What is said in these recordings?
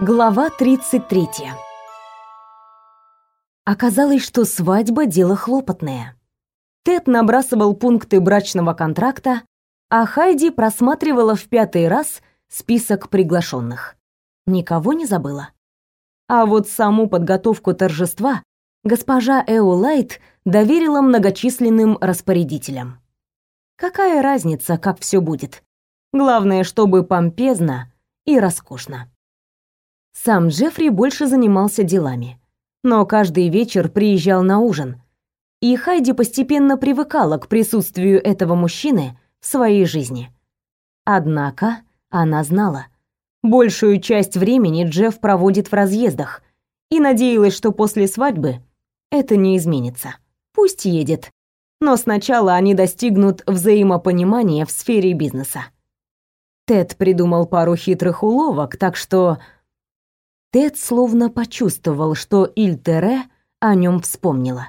Глава 33. Оказалось, что свадьба дело хлопотное. Тед набрасывал пункты брачного контракта, а Хайди просматривала в пятый раз список приглашенных. Никого не забыла. А вот саму подготовку торжества госпожа Эолайт доверила многочисленным распорядителям. Какая разница, как все будет? Главное, чтобы помпезно и роскошно. Сам Джеффри больше занимался делами, но каждый вечер приезжал на ужин, и Хайди постепенно привыкала к присутствию этого мужчины в своей жизни. Однако она знала, большую часть времени Джефф проводит в разъездах, и надеялась, что после свадьбы это не изменится. Пусть едет, но сначала они достигнут взаимопонимания в сфере бизнеса. Тед придумал пару хитрых уловок, так что Тед словно почувствовал, что Ильтере о нем вспомнила.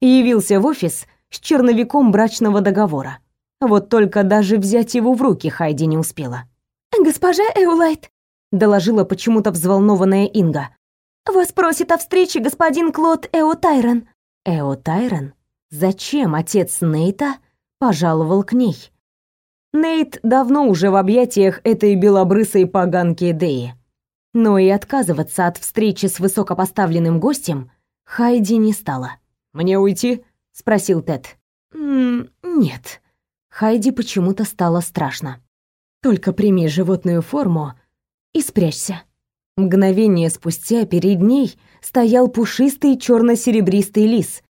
Явился в офис с черновиком брачного договора. Вот только даже взять его в руки Хайди не успела. «Госпожа Эулайт», — доложила почему-то взволнованная Инга. «Вас просит о встрече господин Клод Эо Тайрон». «Эо Тайрон? Зачем отец Нейта пожаловал к ней?» Нейт давно уже в объятиях этой белобрысой поганки Деи. Но и отказываться от встречи с высокопоставленным гостем Хайди не стала. «Мне уйти?» — спросил Тед. «М нет». Хайди почему-то стало страшно. «Только прими животную форму и спрячься». Мгновение спустя перед ней стоял пушистый черно-серебристый лис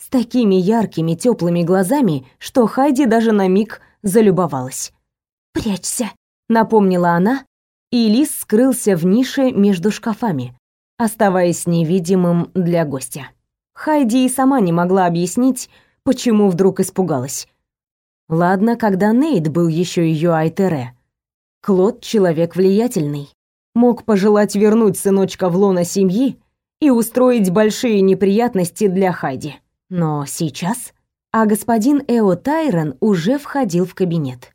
с такими яркими теплыми глазами, что Хайди даже на миг залюбовалась. «Прячься», — напомнила она, и лис скрылся в нише между шкафами, оставаясь невидимым для гостя. Хайди и сама не могла объяснить, почему вдруг испугалась. Ладно, когда Нейт был еще ее Айтере. Клод — человек влиятельный. Мог пожелать вернуть сыночка в лоно семьи и устроить большие неприятности для Хайди. Но сейчас... А господин Эо Тайрон уже входил в кабинет.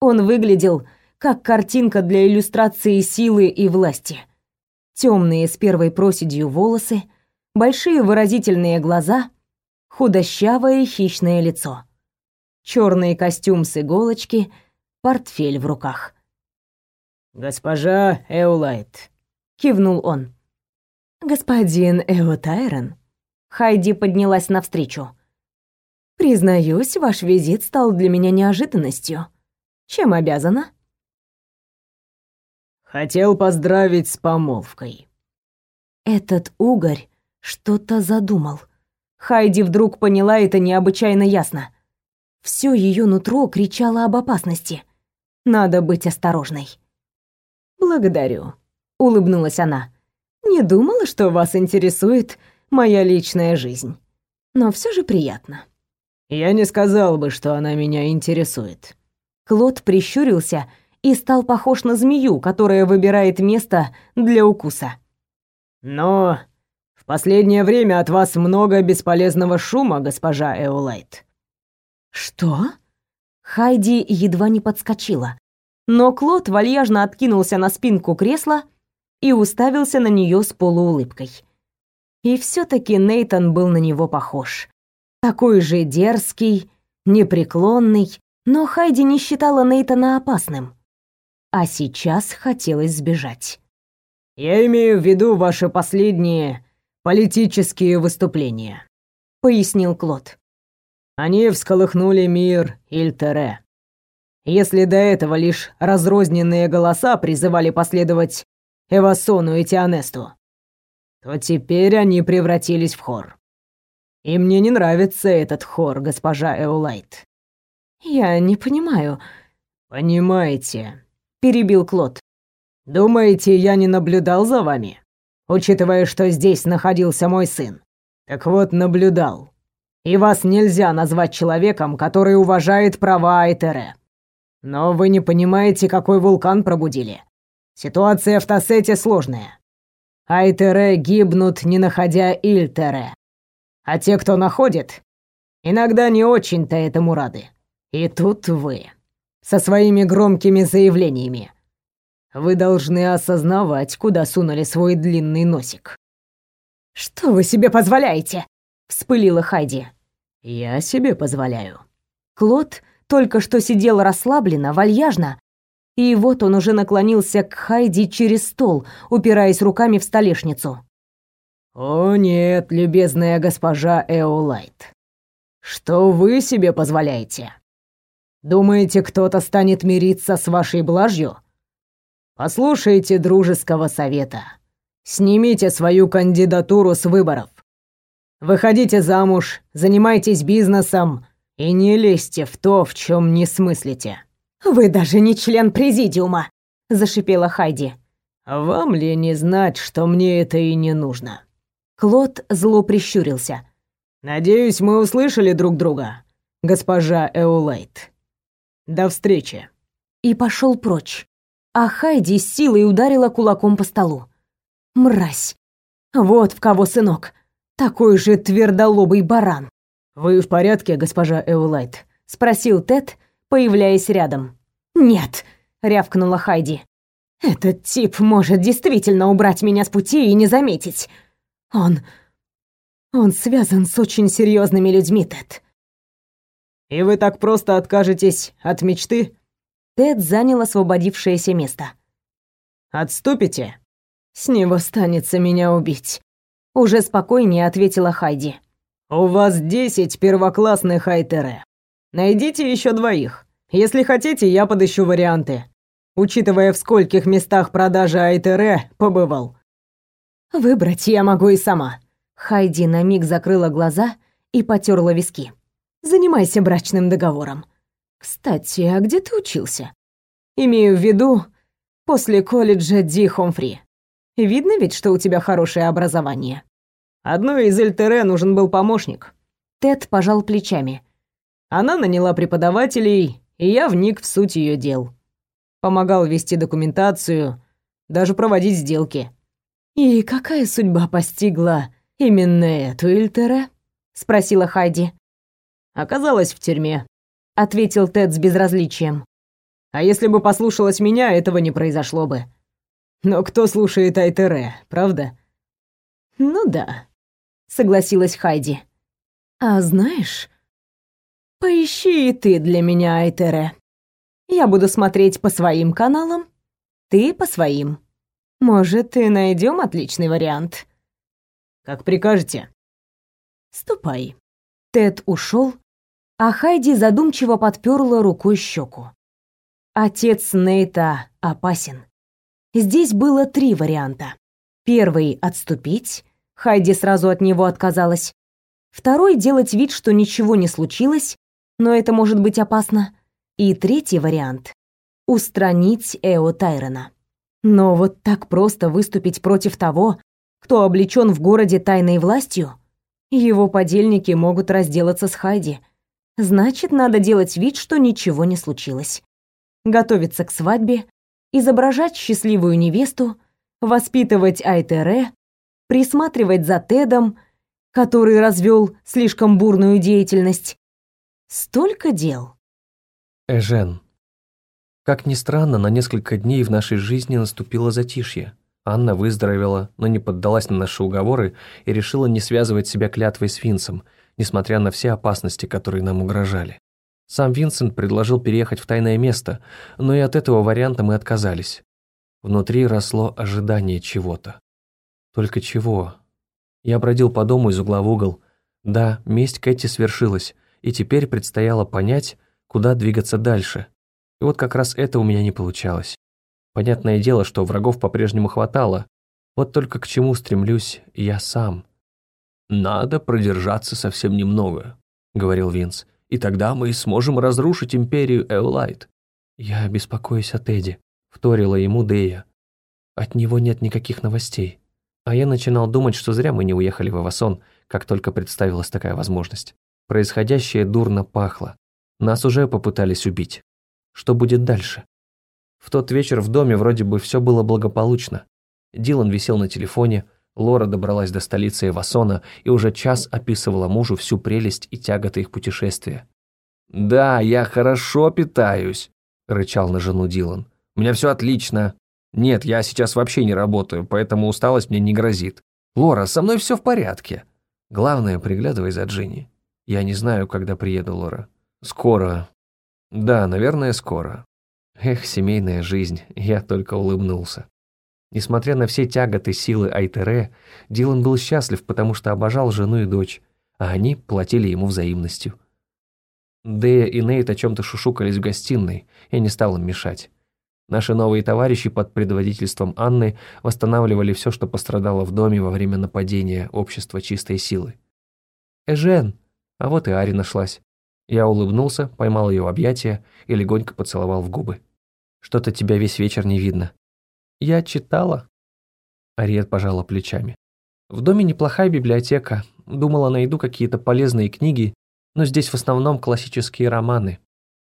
Он выглядел как картинка для иллюстрации силы и власти. Темные с первой проседью волосы, большие выразительные глаза, худощавое хищное лицо. Черный костюм с иголочки, портфель в руках. «Госпожа Эулайт», — кивнул он. «Господин Эотайрон». Хайди поднялась навстречу. «Признаюсь, ваш визит стал для меня неожиданностью. Чем обязана?» Хотел поздравить с помолвкой. Этот угорь что-то задумал. Хайди вдруг поняла это необычайно ясно. Все ее нутро кричало об опасности. Надо быть осторожной. «Благодарю», — улыбнулась она. «Не думала, что вас интересует моя личная жизнь. Но все же приятно». «Я не сказал бы, что она меня интересует». Клод прищурился и стал похож на змею, которая выбирает место для укуса. «Но в последнее время от вас много бесполезного шума, госпожа Эолайт». «Что?» Хайди едва не подскочила, но Клод вальяжно откинулся на спинку кресла и уставился на нее с полуулыбкой. И все таки Нейтон был на него похож. Такой же дерзкий, непреклонный, но Хайди не считала Нейтона опасным а сейчас хотелось сбежать. «Я имею в виду ваши последние политические выступления», — пояснил Клод. «Они всколыхнули мир Ильтере. Если до этого лишь разрозненные голоса призывали последовать Эвасону и Тианесту, то теперь они превратились в хор. И мне не нравится этот хор, госпожа Эулайт». «Я не понимаю». «Понимаете», перебил Клод. Думаете, я не наблюдал за вами? Учитывая, что здесь находился мой сын. Так вот, наблюдал. И вас нельзя назвать человеком, который уважает права Айтере. Но вы не понимаете, какой вулкан пробудили. Ситуация в Тассете сложная. Айтере гибнут, не находя Ильтере. А те, кто находит, иногда не очень-то этому рады. И тут вы со своими громкими заявлениями. вы должны осознавать, куда сунули свой длинный носик». «Что вы себе позволяете?» — вспылила Хайди. «Я себе позволяю». Клод только что сидел расслабленно, вальяжно, и вот он уже наклонился к Хайди через стол, упираясь руками в столешницу. «О нет, любезная госпожа Эолайт, что вы себе позволяете? Думаете, кто-то станет мириться с вашей блажью? Послушайте дружеского совета. Снимите свою кандидатуру с выборов. Выходите замуж, занимайтесь бизнесом и не лезьте в то, в чем не смыслите. Вы даже не член президиума, зашипела Хайди. Вам ли не знать, что мне это и не нужно? Клод зло прищурился. Надеюсь, мы услышали друг друга, госпожа Эулайт. До встречи. И пошел прочь. А Хайди с силой ударила кулаком по столу. Мразь. Вот в кого сынок. Такой же твердолобый баран. Вы в порядке, госпожа Эулайт? спросил Тед, появляясь рядом. Нет, рявкнула Хайди. Этот тип может действительно убрать меня с пути и не заметить. Он... Он связан с очень серьезными людьми, Тед. И вы так просто откажетесь от мечты? Тед занял освободившееся место. Отступите? С него станется меня убить. Уже спокойнее ответила Хайди. У вас десять первоклассных Айтере. Найдите еще двоих. Если хотите, я подыщу варианты. Учитывая, в скольких местах продажи Айтере побывал. Выбрать я могу и сама. Хайди на миг закрыла глаза и потерла виски. Занимайся брачным договором. Кстати, а где ты учился? Имею в виду после колледжа Ди Хомфри. Видно ведь, что у тебя хорошее образование. Одной из Эльтере нужен был помощник. Тед пожал плечами. Она наняла преподавателей, и я вник в суть ее дел. Помогал вести документацию, даже проводить сделки. «И какая судьба постигла именно эту Эльтере?» — спросила Хайди. «Оказалась в тюрьме», — ответил Тед с безразличием. «А если бы послушалась меня, этого не произошло бы. Но кто слушает Айтере, правда?» «Ну да», — согласилась Хайди. «А знаешь, поищи и ты для меня Айтере. Я буду смотреть по своим каналам, ты по своим. Может, и найдем отличный вариант». «Как прикажете». «Ступай». Тед ушел, а Хайди задумчиво подперла рукой щеку. Отец Нейта опасен. Здесь было три варианта. Первый — отступить, Хайди сразу от него отказалась. Второй — делать вид, что ничего не случилось, но это может быть опасно. И третий вариант — устранить Эо Тайрона. Но вот так просто выступить против того, кто облечен в городе тайной властью, его подельники могут разделаться с Хайди. Значит, надо делать вид, что ничего не случилось. Готовиться к свадьбе, изображать счастливую невесту, воспитывать Айтере, присматривать за Тедом, который развел слишком бурную деятельность. Столько дел. Эжен. Как ни странно, на несколько дней в нашей жизни наступило затишье. Анна выздоровела, но не поддалась на наши уговоры и решила не связывать себя клятвой с Винсом, несмотря на все опасности, которые нам угрожали. Сам Винсент предложил переехать в тайное место, но и от этого варианта мы отказались. Внутри росло ожидание чего-то. Только чего? Я бродил по дому из угла в угол. Да, месть Кэти свершилась, и теперь предстояло понять, куда двигаться дальше. И вот как раз это у меня не получалось. Понятное дело, что врагов по-прежнему хватало, вот только к чему стремлюсь я сам. «Надо продержаться совсем немного», — говорил Винс, «и тогда мы сможем разрушить империю Эолайт». «Я беспокоюсь о Теди», — вторила ему Дея. «От него нет никаких новостей». А я начинал думать, что зря мы не уехали в Авасон, как только представилась такая возможность. Происходящее дурно пахло. Нас уже попытались убить. Что будет дальше? В тот вечер в доме вроде бы все было благополучно. Дилан висел на телефоне, Лора добралась до столицы Эвасона и уже час описывала мужу всю прелесть и тяготы их путешествия. «Да, я хорошо питаюсь», — рычал на жену Дилан. «У меня все отлично. Нет, я сейчас вообще не работаю, поэтому усталость мне не грозит. Лора, со мной все в порядке. Главное, приглядывай за Джинни. Я не знаю, когда приеду, Лора. Скоро. Да, наверное, скоро. Эх, семейная жизнь, я только улыбнулся. Несмотря на все тяготы силы Айтере, Дилан был счастлив, потому что обожал жену и дочь, а они платили ему взаимностью. Дэя и Нейт о чем-то шушукались в гостиной, я не стал им мешать. Наши новые товарищи под предводительством Анны восстанавливали все, что пострадало в доме во время нападения общества чистой силы. «Эжен!» А вот и Ари нашлась. Я улыбнулся, поймал ее в объятия и легонько поцеловал в губы. «Что-то тебя весь вечер не видно». «Я читала». Ариет пожала плечами. «В доме неплохая библиотека. Думала, найду какие-то полезные книги, но здесь в основном классические романы.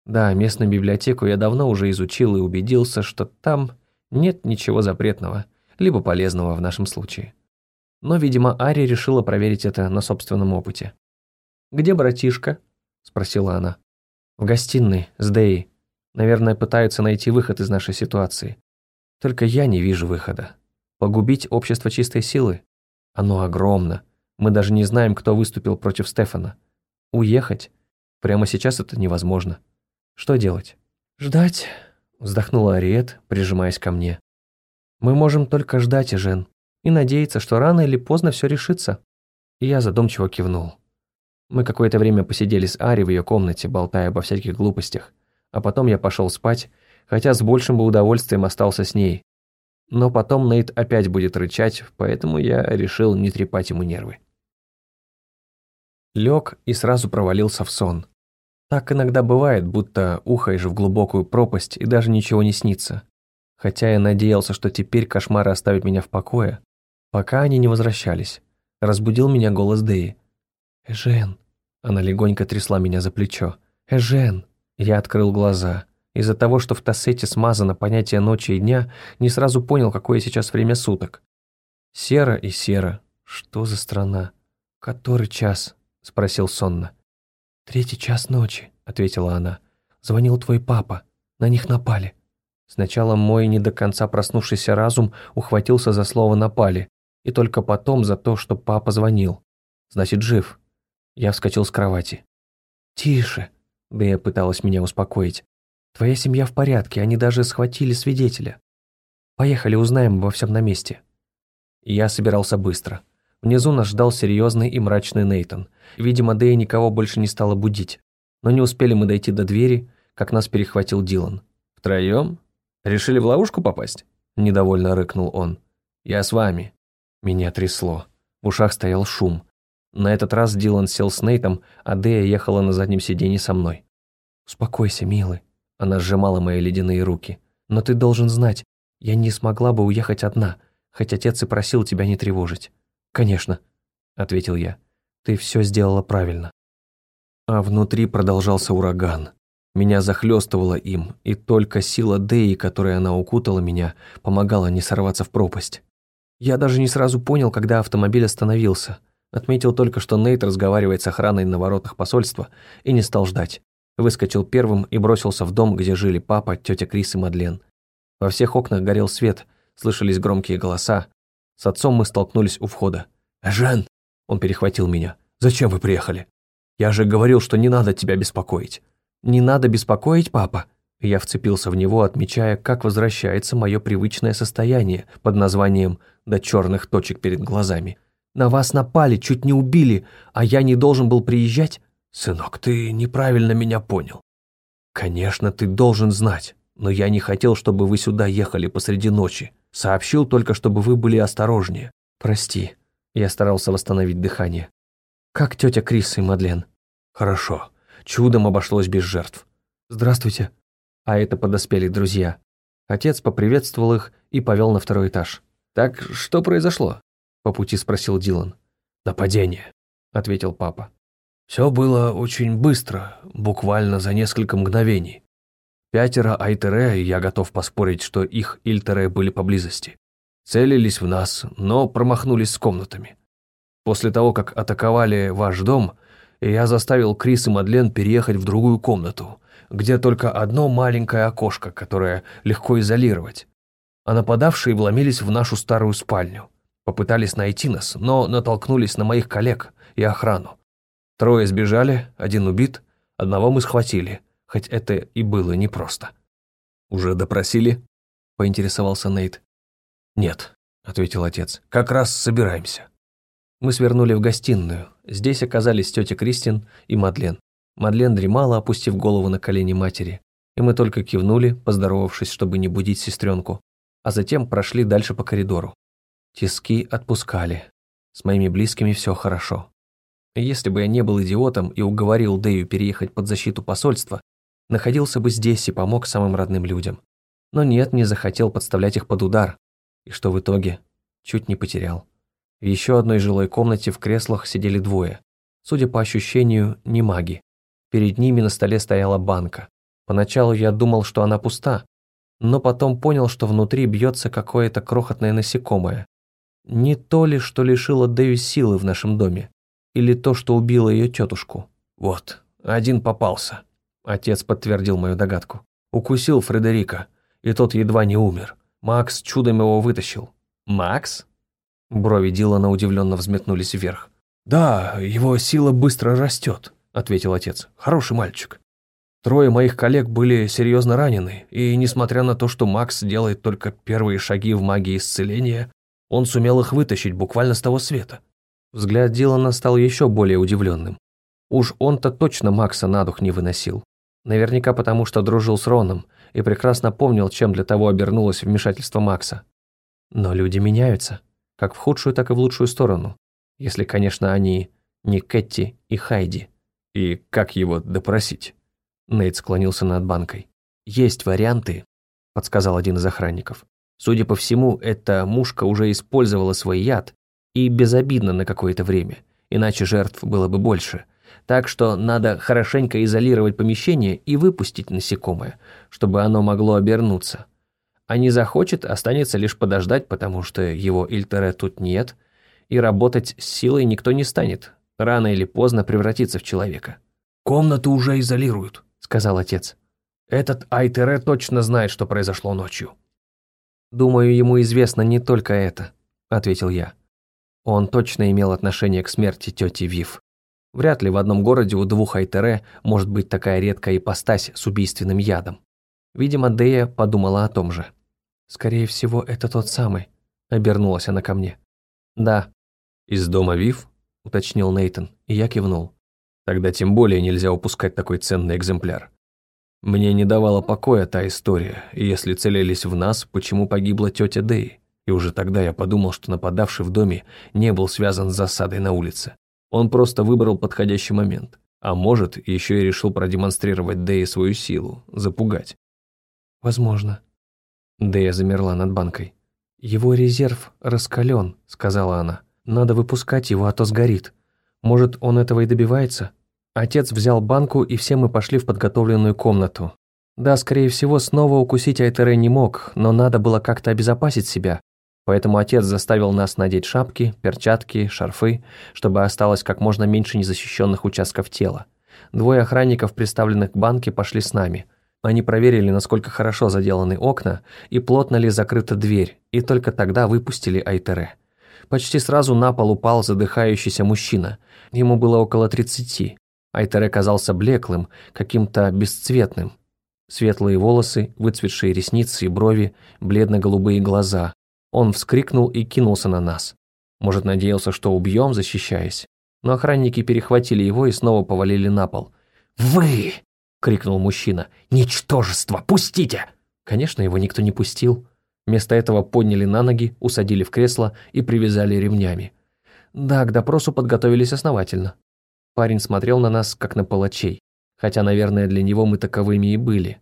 Да, местную библиотеку я давно уже изучил и убедился, что там нет ничего запретного, либо полезного в нашем случае. Но, видимо, Ари решила проверить это на собственном опыте. «Где братишка?» – спросила она. «В гостиной, с Дэей. Наверное, пытаются найти выход из нашей ситуации. Только я не вижу выхода. Погубить общество чистой силы? Оно огромно. Мы даже не знаем, кто выступил против Стефана. Уехать? Прямо сейчас это невозможно. Что делать? Ждать, вздохнула Ариет, прижимаясь ко мне. Мы можем только ждать, Жен, и надеяться, что рано или поздно все решится. И я задумчиво кивнул. Мы какое-то время посидели с Ари в ее комнате, болтая обо всяких глупостях, а потом я пошел спать, хотя с большим бы удовольствием остался с ней. Но потом Нейт опять будет рычать, поэтому я решил не трепать ему нервы. Лег и сразу провалился в сон. Так иногда бывает, будто ухаешь в глубокую пропасть и даже ничего не снится. Хотя я надеялся, что теперь кошмары оставят меня в покое, пока они не возвращались. Разбудил меня голос Дэи. «Эжен!» Она легонько трясла меня за плечо. «Эжен!» Я открыл глаза. Из-за того, что в Тассете смазано понятие ночи и дня, не сразу понял, какое сейчас время суток. Серо и серо. Что за страна? Который час? Спросил сонно. «Третий час ночи», — ответила она. «Звонил твой папа. На них напали». Сначала мой не до конца проснувшийся разум ухватился за слово «напали», и только потом за то, что папа звонил. Значит, жив. Я вскочил с кровати. «Тише», — Бея пыталась меня успокоить. Твоя семья в порядке, они даже схватили свидетеля. Поехали, узнаем обо всем на месте». Я собирался быстро. Внизу нас ждал серьезный и мрачный Нейтон. Видимо, Дэя никого больше не стала будить. Но не успели мы дойти до двери, как нас перехватил Дилан. «Втроем? Решили в ловушку попасть?» Недовольно рыкнул он. «Я с вами». Меня трясло. В ушах стоял шум. На этот раз Дилан сел с Нейтом, а Дэя ехала на заднем сиденье со мной. «Успокойся, милый», она сжимала мои ледяные руки. «Но ты должен знать, я не смогла бы уехать одна, хоть отец и просил тебя не тревожить». «Конечно», — ответил я. «Ты все сделала правильно». А внутри продолжался ураган. Меня захлестывало им, и только сила Деи, которой она укутала меня, помогала не сорваться в пропасть. Я даже не сразу понял, когда автомобиль остановился. Отметил только, что Нейт разговаривает с охраной на воротах посольства, и не стал ждать. Выскочил первым и бросился в дом, где жили папа, тетя Крис и Мадлен. Во всех окнах горел свет, слышались громкие голоса. С отцом мы столкнулись у входа. «Жен!» Он перехватил меня. «Зачем вы приехали? Я же говорил, что не надо тебя беспокоить». «Не надо беспокоить, папа?» Я вцепился в него, отмечая, как возвращается мое привычное состояние под названием «до черных точек перед глазами». «На вас напали, чуть не убили, а я не должен был приезжать?» «Сынок, ты неправильно меня понял. Конечно, ты должен знать, но я не хотел, чтобы вы сюда ехали посреди ночи. Сообщил только, чтобы вы были осторожнее. Прости». Я старался восстановить дыхание. «Как тетя Крис и Мадлен?» «Хорошо. Чудом обошлось без жертв». «Здравствуйте». А это подоспели друзья. Отец поприветствовал их и повел на второй этаж. «Так что произошло?» По пути спросил Дилан. «Нападение», — ответил папа. Все было очень быстро, буквально за несколько мгновений. Пятеро Айтере, и я готов поспорить, что их Ильтере были поблизости. Целились в нас, но промахнулись с комнатами. После того, как атаковали ваш дом, я заставил Крис и Мадлен переехать в другую комнату, где только одно маленькое окошко, которое легко изолировать. а нападавшие вломились в нашу старую спальню. Попытались найти нас, но натолкнулись на моих коллег и охрану. Трое сбежали, один убит, одного мы схватили, хоть это и было непросто. «Уже допросили?» – поинтересовался Нейт. «Нет», – ответил отец, – «как раз собираемся». Мы свернули в гостиную. Здесь оказались тетя Кристин и Мадлен. Мадлен дремала, опустив голову на колени матери, и мы только кивнули, поздоровавшись, чтобы не будить сестренку, а затем прошли дальше по коридору. Тиски отпускали. С моими близкими все хорошо. Если бы я не был идиотом и уговорил Дэю переехать под защиту посольства, находился бы здесь и помог самым родным людям. Но нет, не захотел подставлять их под удар. И что в итоге? Чуть не потерял. В еще одной жилой комнате в креслах сидели двое. Судя по ощущению, не маги. Перед ними на столе стояла банка. Поначалу я думал, что она пуста, но потом понял, что внутри бьется какое-то крохотное насекомое. Не то ли, что лишило Дэви силы в нашем доме, или то, что убило ее тетушку. Вот, один попался. Отец подтвердил мою догадку. Укусил Фредерика, и тот едва не умер. Макс чудом его вытащил. Макс? Брови Дилана удивленно взметнулись вверх. «Да, его сила быстро растет», — ответил отец. «Хороший мальчик. Трое моих коллег были серьезно ранены, и несмотря на то, что Макс делает только первые шаги в магии исцеления, он сумел их вытащить буквально с того света. Взгляд Дилана стал еще более удивленным. Уж он-то точно Макса на дух не выносил. Наверняка потому, что дружил с Роном и прекрасно помнил, чем для того обернулось вмешательство Макса. Но люди меняются, как в худшую, так и в лучшую сторону, если, конечно, они не Кэти и Хайди. И как его допросить? Нейт склонился над банкой. «Есть варианты», – подсказал один из охранников. Судя по всему, эта мушка уже использовала свой яд и безобидно на какое-то время, иначе жертв было бы больше. Так что надо хорошенько изолировать помещение и выпустить насекомое, чтобы оно могло обернуться. А не захочет, останется лишь подождать, потому что его Ильтере тут нет, и работать с силой никто не станет, рано или поздно превратиться в человека. «Комнату уже изолируют», сказал отец. «Этот Айтере точно знает, что произошло ночью». «Думаю, ему известно не только это», — ответил я. Он точно имел отношение к смерти тети Вив. Вряд ли в одном городе у двух Айтере может быть такая редкая ипостась с убийственным ядом. Видимо, Дея подумала о том же. «Скорее всего, это тот самый», — обернулась она ко мне. «Да». «Из дома Вив?» — уточнил Нейтон, и я кивнул. Тогда тем более нельзя упускать такой ценный экземпляр. Мне не давала покоя та история, и если целились в нас, почему погибла тетя Дэй? И уже тогда я подумал, что нападавший в доме не был связан с засадой на улице. Он просто выбрал подходящий момент. А может, еще и решил продемонстрировать Дэе свою силу, запугать. «Возможно». Дэя замерла над банкой. «Его резерв раскален», — сказала она. «Надо выпускать его, а то сгорит. Может, он этого и добивается? Отец взял банку, и все мы пошли в подготовленную комнату. Да, скорее всего, снова укусить Айтере не мог, но надо было как-то обезопасить себя. Поэтому отец заставил нас надеть шапки, перчатки, шарфы, чтобы осталось как можно меньше незащищенных участков тела. Двое охранников, представленных к банке, пошли с нами. Они проверили, насколько хорошо заделаны окна и плотно ли закрыта дверь, и только тогда выпустили Айтере. Почти сразу на пол упал задыхающийся мужчина. Ему было около тридцати. Айтере казался блеклым, каким-то бесцветным. Светлые волосы, выцветшие ресницы и брови, бледно-голубые глаза. Он вскрикнул и кинулся на нас. Может, надеялся, что убьем, защищаясь. Но охранники перехватили его и снова повалили на пол. «Вы!» — крикнул мужчина. «Ничтожество! Пустите!» Конечно, его никто не пустил. Вместо этого подняли на ноги, усадили в кресло и привязали ремнями. Да, к допросу подготовились основательно. Парень смотрел на нас, как на палачей, хотя, наверное, для него мы таковыми и были.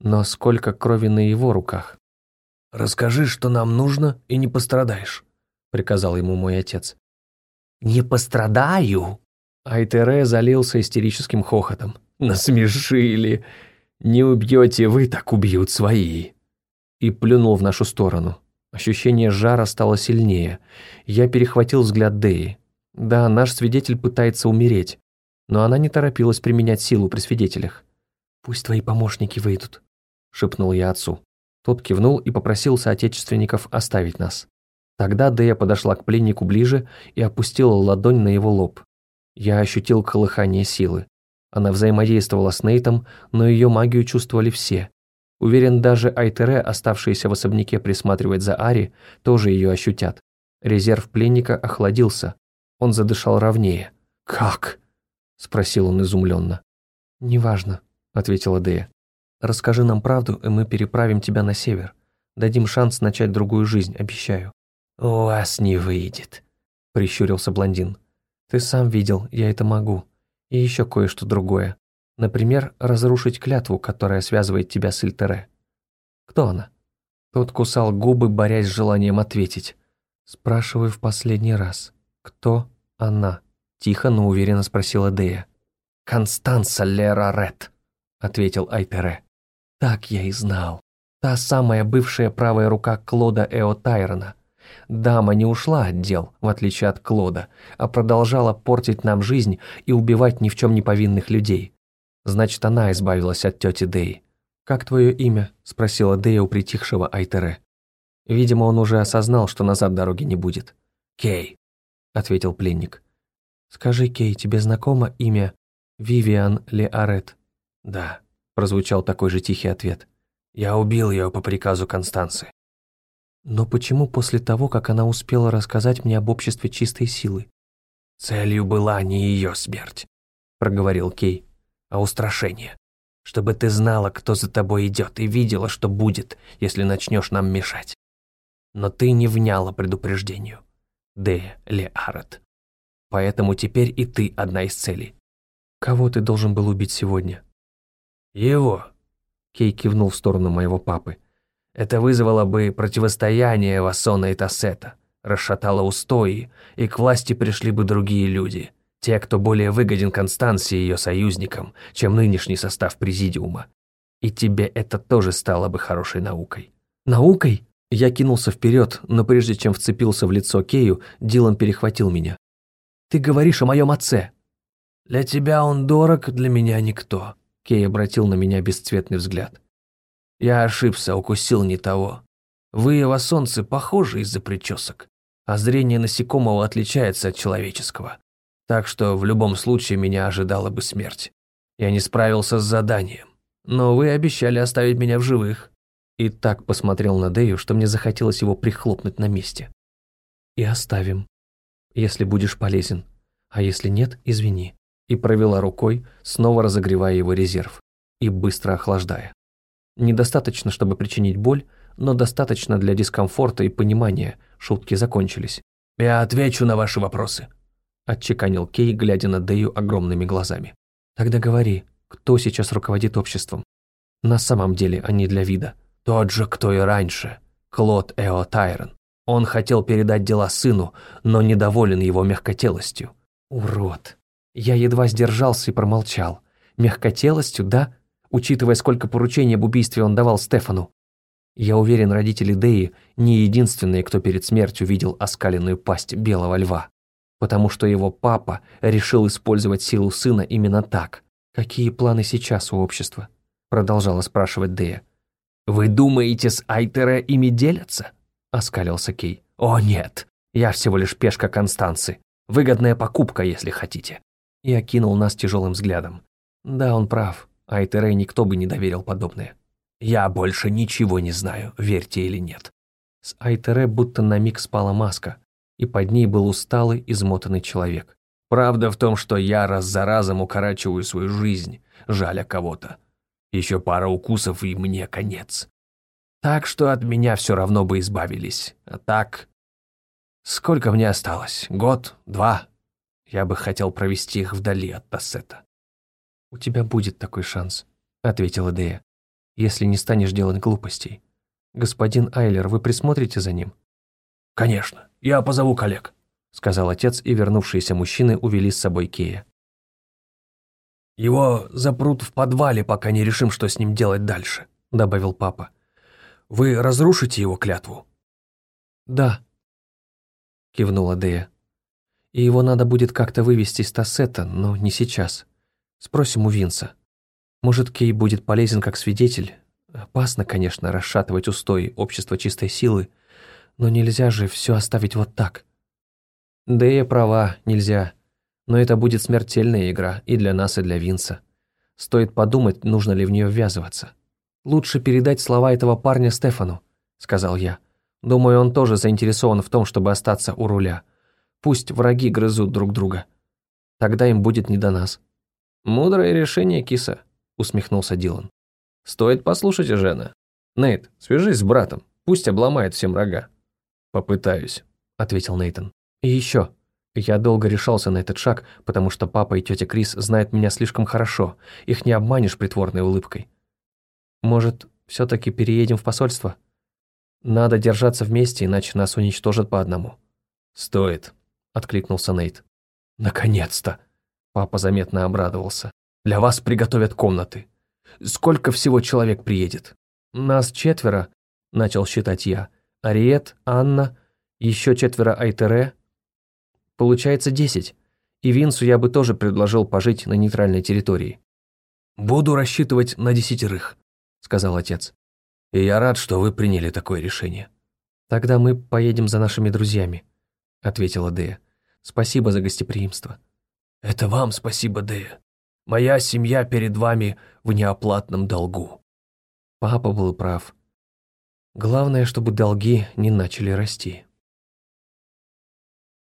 Но сколько крови на его руках. «Расскажи, что нам нужно, и не пострадаешь», — приказал ему мой отец. «Не пострадаю!» Айтере залился истерическим хохотом. «Насмешили! Не убьете вы, так убьют свои!» и плюнул в нашу сторону. Ощущение жара стало сильнее. Я перехватил взгляд Деи. Да, наш свидетель пытается умереть, но она не торопилась применять силу при свидетелях. «Пусть твои помощники выйдут», — шепнул я отцу. Тот кивнул и попросил соотечественников оставить нас. Тогда Дея подошла к пленнику ближе и опустила ладонь на его лоб. Я ощутил колыхание силы. Она взаимодействовала с Нейтом, но ее магию чувствовали все. Уверен, даже Айтере, оставшиеся в особняке присматривать за Ари, тоже ее ощутят. Резерв пленника охладился. Он задышал ровнее. «Как?» – спросил он изумленно. «Неважно», – ответила Дея. «Расскажи нам правду, и мы переправим тебя на север. Дадим шанс начать другую жизнь, обещаю». «У вас не выйдет», – прищурился блондин. «Ты сам видел, я это могу. И еще кое-что другое. Например, разрушить клятву, которая связывает тебя с Ильтере. Кто она? Тот кусал губы, борясь с желанием ответить. Спрашиваю в последний раз. Кто она? Тихо, но уверенно спросила Дея. «Констанца Лера Ред», — ответил Айтере. «Так я и знал. Та самая бывшая правая рука Клода Эо Тайрона. Дама не ушла от дел, в отличие от Клода, а продолжала портить нам жизнь и убивать ни в чем не повинных людей. Значит, она избавилась от тети Дэй. «Как твое имя?» – спросила Дэя у притихшего Айтере. Видимо, он уже осознал, что назад дороги не будет. «Кей», – ответил пленник. «Скажи, Кей, тебе знакомо имя Вивиан Леарет?» «Да», – прозвучал такой же тихий ответ. «Я убил ее по приказу Констанции». «Но почему после того, как она успела рассказать мне об обществе чистой силы?» «Целью была не ее смерть», – проговорил Кей а устрашение. Чтобы ты знала, кто за тобой идет, и видела, что будет, если начнешь нам мешать. Но ты не вняла предупреждению. Де Леарет. Поэтому теперь и ты одна из целей. Кого ты должен был убить сегодня? Его. Кей кивнул в сторону моего папы. Это вызвало бы противостояние Вассона и Тассета, расшатало устои, и к власти пришли бы другие люди – те, кто более выгоден Констанции и ее союзникам, чем нынешний состав Президиума. И тебе это тоже стало бы хорошей наукой. Наукой? Я кинулся вперед, но прежде чем вцепился в лицо Кею, Дилан перехватил меня. «Ты говоришь о моем отце!» «Для тебя он дорог, для меня никто», — Кей обратил на меня бесцветный взгляд. «Я ошибся, укусил не того. Вы, его солнце, похожи из-за причесок, а зрение насекомого отличается от человеческого. Так что в любом случае меня ожидала бы смерть. Я не справился с заданием. Но вы обещали оставить меня в живых. И так посмотрел на Дэю, что мне захотелось его прихлопнуть на месте. И оставим. Если будешь полезен. А если нет, извини. И провела рукой, снова разогревая его резерв. И быстро охлаждая. Недостаточно, чтобы причинить боль, но достаточно для дискомфорта и понимания. Шутки закончились. «Я отвечу на ваши вопросы», – отчеканил Кей, глядя на Дэю огромными глазами. «Тогда говори, кто сейчас руководит обществом? На самом деле, а не для вида». «Тот же, кто и раньше. Клод Эо Тайрон. Он хотел передать дела сыну, но недоволен его мягкотелостью». «Урод!» Я едва сдержался и промолчал. Мягкотелостью, да? Учитывая, сколько поручений об убийстве он давал Стефану. Я уверен, родители Дэи не единственные, кто перед смертью видел оскаленную пасть белого льва потому что его папа решил использовать силу сына именно так. «Какие планы сейчас у общества?» – продолжала спрашивать Дея. «Вы думаете, с Айтера ими делятся?» – оскалился Кей. «О нет, я всего лишь пешка Констанции. Выгодная покупка, если хотите». И окинул нас тяжелым взглядом. Да, он прав. Айтере никто бы не доверил подобное. «Я больше ничего не знаю, верьте или нет». С Айтере будто на миг спала маска, и под ней был усталый, измотанный человек. Правда в том, что я раз за разом укорачиваю свою жизнь, жаля кого-то. Еще пара укусов, и мне конец. Так что от меня все равно бы избавились. А так... Сколько мне осталось? Год? Два? Я бы хотел провести их вдали от Тассета. «У тебя будет такой шанс», — ответила Дея, «если не станешь делать глупостей. Господин Айлер, вы присмотрите за ним?» «Конечно, я позову коллег», — сказал отец, и вернувшиеся мужчины увели с собой Кея. «Его запрут в подвале, пока не решим, что с ним делать дальше», — добавил папа. «Вы разрушите его клятву?» «Да», — кивнула Дея. «И его надо будет как-то вывести из Тассета, но не сейчас. Спросим у Винса. Может, Кей будет полезен как свидетель, Опасно, конечно, расшатывать устои общества чистой силы, но нельзя же все оставить вот так. Да и права, нельзя. Но это будет смертельная игра и для нас, и для Винса. Стоит подумать, нужно ли в нее ввязываться. «Лучше передать слова этого парня Стефану», — сказал я. «Думаю, он тоже заинтересован в том, чтобы остаться у руля. Пусть враги грызут друг друга. Тогда им будет не до нас». «Мудрое решение, киса», — усмехнулся Дилан. «Стоит послушать Жена. Нейт, свяжись с братом, пусть обломает всем рога». «Попытаюсь», — ответил Нейтон. «И еще. Я долго решался на этот шаг, потому что папа и тетя Крис знают меня слишком хорошо. Их не обманешь притворной улыбкой. Может, все-таки переедем в посольство? Надо держаться вместе, иначе нас уничтожат по одному». «Стоит», — откликнулся Нейт. «Наконец-то!» Папа заметно обрадовался. «Для вас приготовят комнаты. Сколько всего человек приедет?» «Нас четверо», — начал считать я. «Ариет, Анна, еще четверо Айтере. Получается десять. И Винсу я бы тоже предложил пожить на нейтральной территории». «Буду рассчитывать на десятерых», — сказал отец. «И я рад, что вы приняли такое решение». «Тогда мы поедем за нашими друзьями», — ответила Дея. «Спасибо за гостеприимство». «Это вам спасибо, Дея. Моя семья перед вами в неоплатном долгу». Папа был прав. Главное, чтобы долги не начали расти.